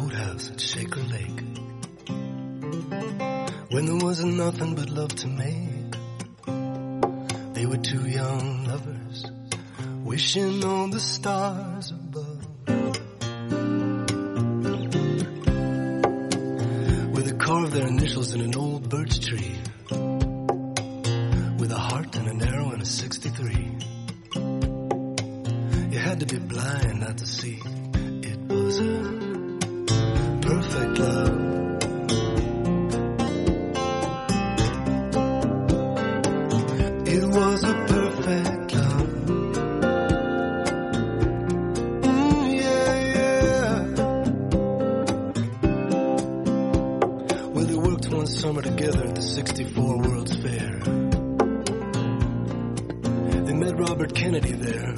house at Shaker Lake. When there wasn't nothing but love to make, they were two young lovers wishing on the stars above. Where they carved their initials in an old birch tree with a heart and an arrow and a 63. You had to be blind not to see it was a perfect love. It was a perfect love. Mm, yeah, yeah. Well, they worked one summer together at the 64 World's Fair. They met Robert Kennedy there.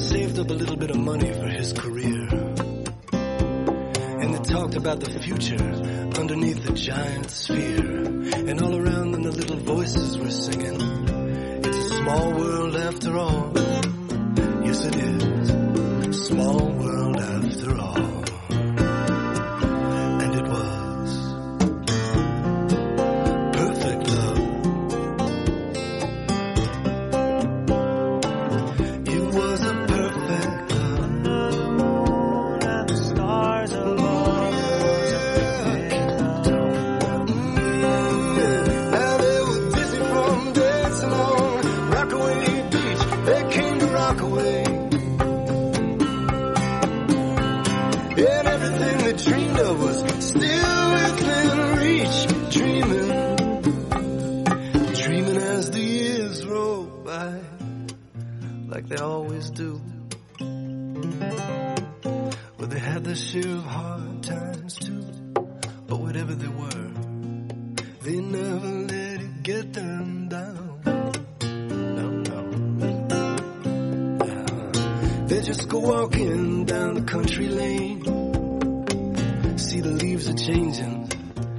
Saved up a little bit of money for his career. And they talked about the future underneath the giant sphere. And all around them the little voices were singing. It's a small world after all. Yes, it is. Small world after all. And everything they dreamed of was still within reach. Dreaming, dreaming as the years roll by, like they always do. Well, they had their share of hard times too, but whatever they were, They just go walking down the country lane. See the leaves are changing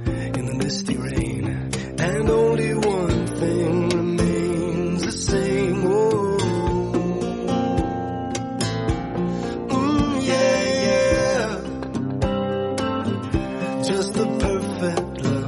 in the misty rain. And only one thing remains the same. Oh. Mm, yeah, yeah. Just the perfect